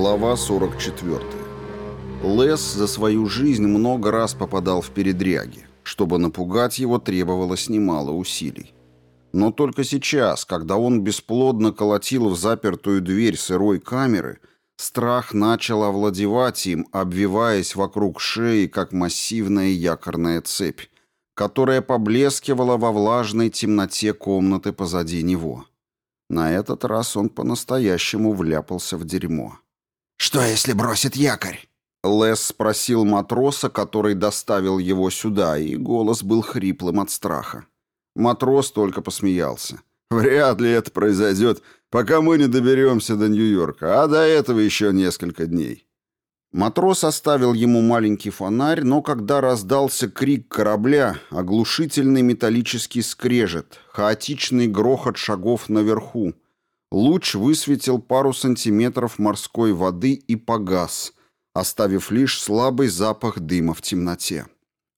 Глава 44. Лес за свою жизнь много раз попадал в передряги. Чтобы напугать его, требовалось немало усилий. Но только сейчас, когда он бесплодно колотил в запертую дверь сырой камеры, страх начал овладевать им, обвиваясь вокруг шеи, как массивная якорная цепь, которая поблескивала во влажной темноте комнаты позади него. На этот раз он по-настоящему вляпался в дерьмо. Что, если бросит якорь?» Лес спросил матроса, который доставил его сюда, и голос был хриплым от страха. Матрос только посмеялся. «Вряд ли это произойдет, пока мы не доберемся до Нью-Йорка, а до этого еще несколько дней». Матрос оставил ему маленький фонарь, но когда раздался крик корабля, оглушительный металлический скрежет, хаотичный грохот шагов наверху — Луч высветил пару сантиметров морской воды и погас, оставив лишь слабый запах дыма в темноте.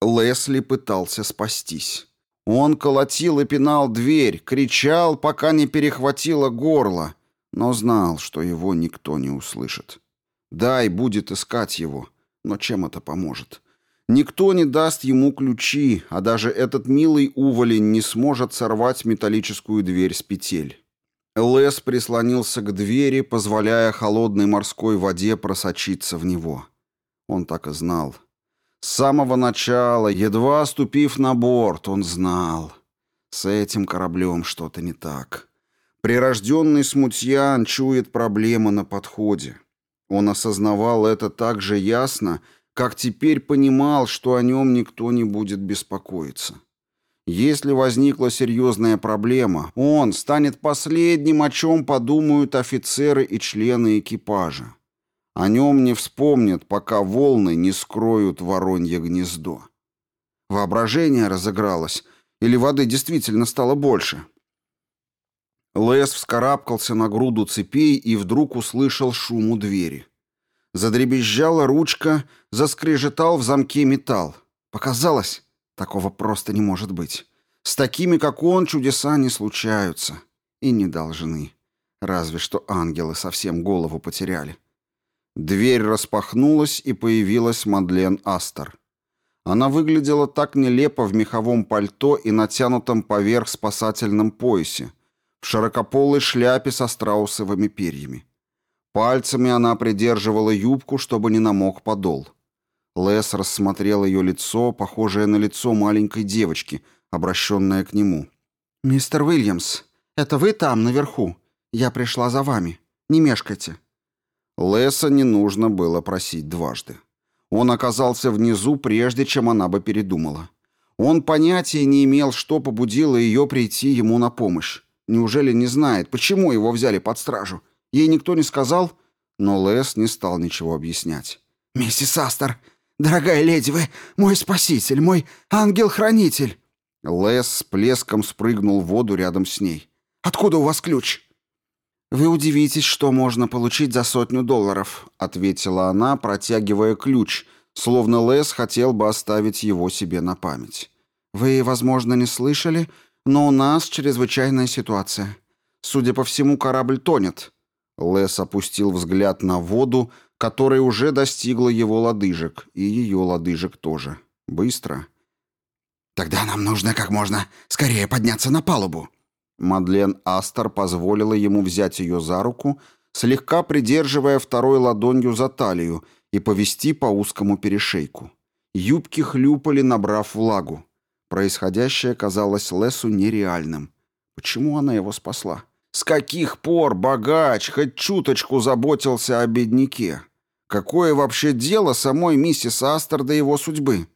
Лесли пытался спастись. Он колотил и пинал дверь, кричал, пока не перехватило горло, но знал, что его никто не услышит. Да, и будет искать его, но чем это поможет? Никто не даст ему ключи, а даже этот милый уволень не сможет сорвать металлическую дверь с петель. Лес прислонился к двери, позволяя холодной морской воде просочиться в него. Он так и знал. С самого начала, едва ступив на борт, он знал. С этим кораблем что-то не так. Прирожденный смутьян чует проблемы на подходе. Он осознавал это так же ясно, как теперь понимал, что о нем никто не будет беспокоиться. Если возникла серьезная проблема, он станет последним, о чем подумают офицеры и члены экипажа. О нем не вспомнят, пока волны не скроют воронье гнездо. Воображение разыгралось, или воды действительно стало больше. Лес вскарабкался на груду цепей и вдруг услышал шум у двери. Задребезжала ручка, заскрежетал в замке металл. Показалось, Такого просто не может быть. С такими, как он, чудеса не случаются. И не должны. Разве что ангелы совсем голову потеряли. Дверь распахнулась, и появилась Мадлен Астер. Она выглядела так нелепо в меховом пальто и натянутом поверх спасательном поясе, в широкополой шляпе со страусовыми перьями. Пальцами она придерживала юбку, чтобы не намок подол. — Лес рассмотрел ее лицо, похожее на лицо маленькой девочки, обращенное к нему. «Мистер Уильямс, это вы там, наверху? Я пришла за вами. Не мешкайте». Леса не нужно было просить дважды. Он оказался внизу, прежде чем она бы передумала. Он понятия не имел, что побудило ее прийти ему на помощь. Неужели не знает, почему его взяли под стражу? Ей никто не сказал, но Лес не стал ничего объяснять. «Миссис Астер!» Дорогая леди, вы мой спаситель, мой ангел-хранитель!» Лес с плеском спрыгнул в воду рядом с ней. «Откуда у вас ключ?» «Вы удивитесь, что можно получить за сотню долларов», — ответила она, протягивая ключ, словно Лес хотел бы оставить его себе на память. «Вы, возможно, не слышали, но у нас чрезвычайная ситуация. Судя по всему, корабль тонет». Лес опустил взгляд на воду, которая уже достигла его лодыжек, и ее лодыжек тоже. Быстро. «Тогда нам нужно как можно скорее подняться на палубу». Мадлен Астер позволила ему взять ее за руку, слегка придерживая второй ладонью за талию и повести по узкому перешейку. Юбки хлюпали, набрав влагу. Происходящее казалось Лесу нереальным. Почему она его спасла? С каких пор богач хоть чуточку заботился о бедняке? Какое вообще дело самой миссис Астер до его судьбы?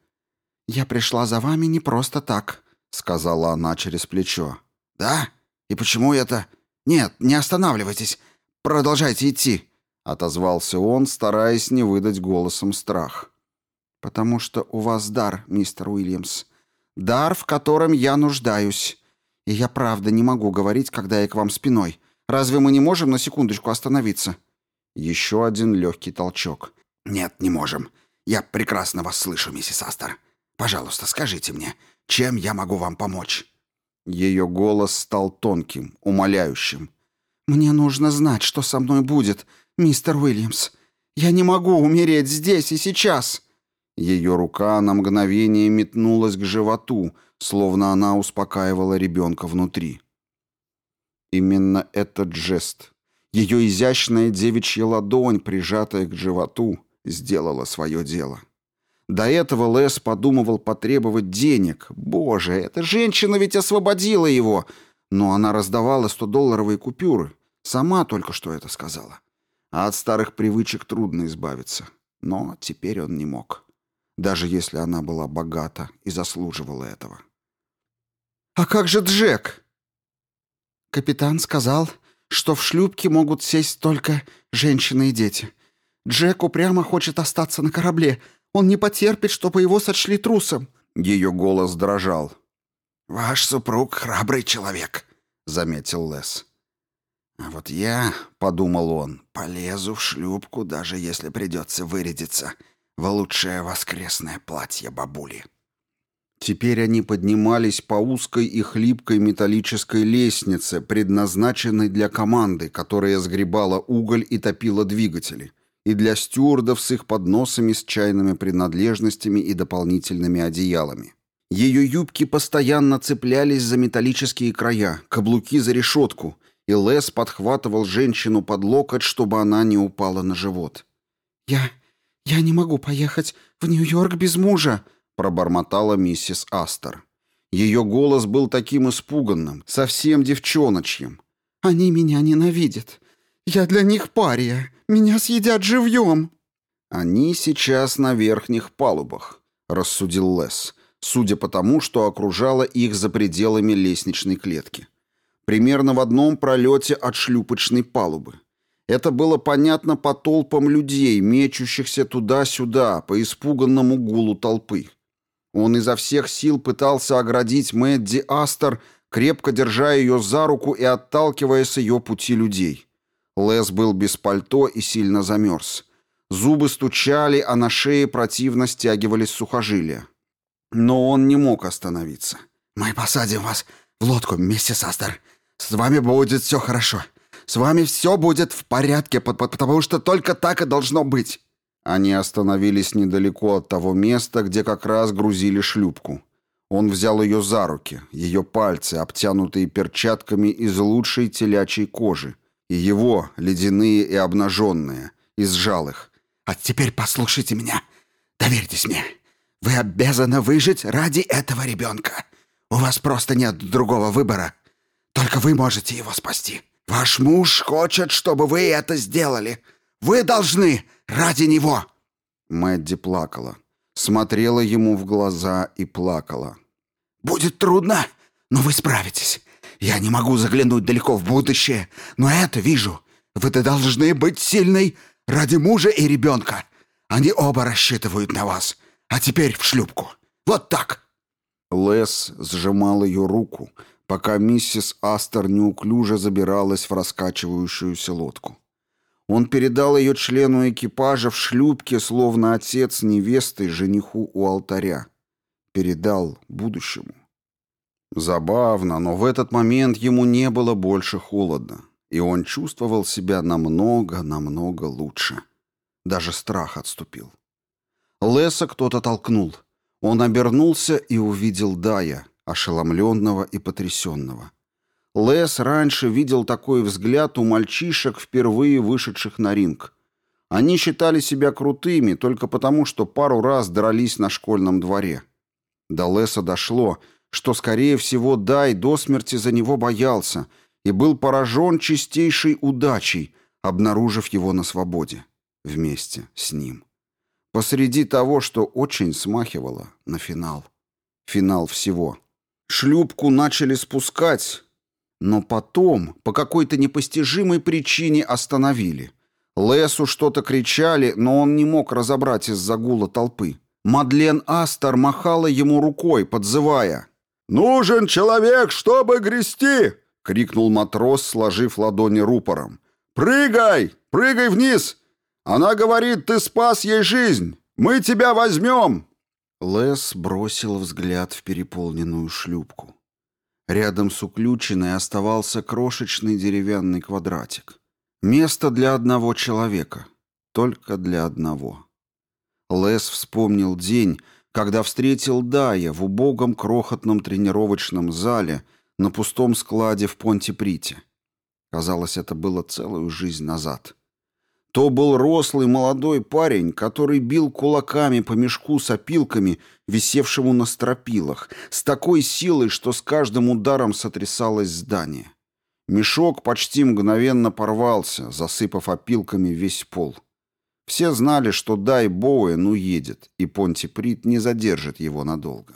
«Я пришла за вами не просто так», — сказала она через плечо. «Да? И почему это...» «Нет, не останавливайтесь. Продолжайте идти», — отозвался он, стараясь не выдать голосом страх. «Потому что у вас дар, мистер Уильямс. Дар, в котором я нуждаюсь. И я правда не могу говорить, когда я к вам спиной. Разве мы не можем на секундочку остановиться?» Еще один легкий толчок. «Нет, не можем. Я прекрасно вас слышу, миссис Астер. Пожалуйста, скажите мне, чем я могу вам помочь?» Ее голос стал тонким, умоляющим. «Мне нужно знать, что со мной будет, мистер Уильямс. Я не могу умереть здесь и сейчас!» Ее рука на мгновение метнулась к животу, словно она успокаивала ребенка внутри. Именно этот жест, ее изящная девичья ладонь, прижатая к животу, сделала свое дело. До этого Лес подумывал потребовать денег. Боже, эта женщина ведь освободила его! Но она раздавала 100-долларовые купюры. Сама только что это сказала. А от старых привычек трудно избавиться. Но теперь он не мог. Даже если она была богата и заслуживала этого. «А как же Джек?» «Капитан сказал, что в шлюпке могут сесть только женщины и дети. Джеку прямо хочет остаться на корабле. Он не потерпит, чтобы его сочли трусом». Ее голос дрожал. «Ваш супруг храбрый человек», — заметил Лес. «А вот я, — подумал он, — полезу в шлюпку, даже если придется вырядиться в лучшее воскресное платье бабули». Теперь они поднимались по узкой и хлипкой металлической лестнице, предназначенной для команды, которая сгребала уголь и топила двигатели, и для стюардов с их подносами с чайными принадлежностями и дополнительными одеялами. Ее юбки постоянно цеплялись за металлические края, каблуки за решетку, и Лес подхватывал женщину под локоть, чтобы она не упала на живот. «Я... я не могу поехать в Нью-Йорк без мужа!» пробормотала миссис Астер. Ее голос был таким испуганным, совсем девчоночьим. «Они меня ненавидят. Я для них пария. Меня съедят живьем». «Они сейчас на верхних палубах», — рассудил Лес, судя по тому, что окружало их за пределами лестничной клетки. Примерно в одном пролете от шлюпочной палубы. Это было понятно по толпам людей, мечущихся туда-сюда, по испуганному гулу толпы. Он изо всех сил пытался оградить Мэдди Астер, крепко держа ее за руку и отталкивая с ее пути людей. Лес был без пальто и сильно замерз. Зубы стучали, а на шее противно стягивались сухожилия. Но он не мог остановиться. «Мы посадим вас в лодку, миссис Астер. С вами будет все хорошо. С вами все будет в порядке, потому что только так и должно быть». Они остановились недалеко от того места, где как раз грузили шлюпку. Он взял ее за руки, ее пальцы, обтянутые перчатками из лучшей телячьей кожи, и его, ледяные и обнаженные, и сжал их. «А теперь послушайте меня. Доверьтесь мне. Вы обязаны выжить ради этого ребенка. У вас просто нет другого выбора. Только вы можете его спасти. Ваш муж хочет, чтобы вы это сделали. Вы должны...» Ради него!» Мэдди плакала. Смотрела ему в глаза и плакала. «Будет трудно, но вы справитесь. Я не могу заглянуть далеко в будущее, но это вижу. Вы должны быть сильной ради мужа и ребенка. Они оба рассчитывают на вас. А теперь в шлюпку. Вот так!» Лес сжимал ее руку, пока миссис Астер неуклюже забиралась в раскачивающуюся лодку. Он передал ее члену экипажа в шлюпке, словно отец невесты жениху у алтаря. Передал будущему. Забавно, но в этот момент ему не было больше холодно, и он чувствовал себя намного-намного лучше. Даже страх отступил. Леса кто-то толкнул. Он обернулся и увидел Дая, ошеломленного и потрясенного. Лес раньше видел такой взгляд у мальчишек, впервые вышедших на ринг. Они считали себя крутыми только потому, что пару раз дрались на школьном дворе. До Леса дошло, что, скорее всего, Дай до смерти за него боялся и был поражен чистейшей удачей, обнаружив его на свободе вместе с ним. Посреди того, что очень смахивало на финал. Финал всего. Шлюпку начали спускать, но потом, по какой-то непостижимой причине, остановили. Лесу что-то кричали, но он не мог разобрать из-за гула толпы. Мадлен Астер махала ему рукой, подзывая. «Нужен человек, чтобы грести!» — крикнул матрос, сложив ладони рупором. «Прыгай! Прыгай вниз! Она говорит, ты спас ей жизнь! Мы тебя возьмем!» Лес бросил взгляд в переполненную шлюпку. Рядом с уключенной оставался крошечный деревянный квадратик. Место для одного человека. Только для одного. Лес вспомнил день, когда встретил Дая в убогом крохотном тренировочном зале на пустом складе в Понте-Прите. Казалось, это было целую жизнь назад. То был рослый молодой парень, который бил кулаками по мешку с опилками, висевшему на стропилах, с такой силой, что с каждым ударом сотрясалось здание. Мешок почти мгновенно порвался, засыпав опилками весь пол. Все знали, что Дай Боуэн ну, уедет, и Понтиприт не задержит его надолго.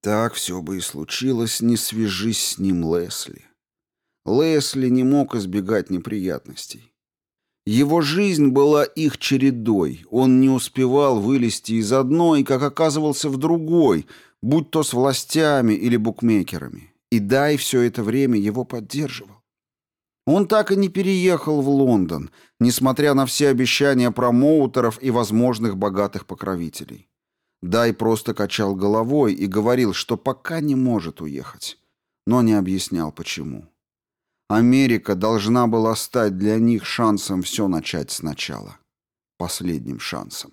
Так все бы и случилось, не свяжись с ним Лесли. Лесли не мог избегать неприятностей. Его жизнь была их чередой. Он не успевал вылезти из одной, как оказывался в другой, будь то с властями или букмекерами. И Дай все это время его поддерживал. Он так и не переехал в Лондон, несмотря на все обещания промоутеров и возможных богатых покровителей. Дай просто качал головой и говорил, что пока не может уехать, но не объяснял почему. Америка должна была стать для них шансом все начать сначала. Последним шансом.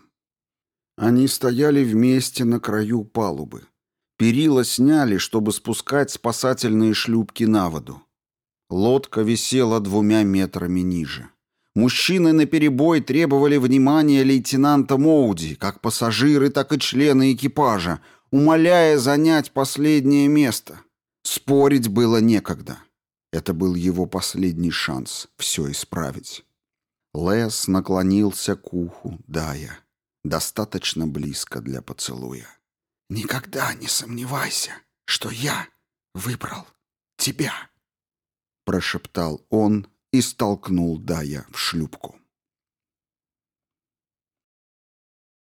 Они стояли вместе на краю палубы. Перила сняли, чтобы спускать спасательные шлюпки на воду. Лодка висела двумя метрами ниже. Мужчины наперебой требовали внимания лейтенанта Моуди, как пассажиры, так и члены экипажа, умоляя занять последнее место. Спорить было некогда. Это был его последний шанс все исправить. Лес наклонился к уху Дая, достаточно близко для поцелуя. «Никогда не сомневайся, что я выбрал тебя!» Прошептал он и столкнул Дая в шлюпку.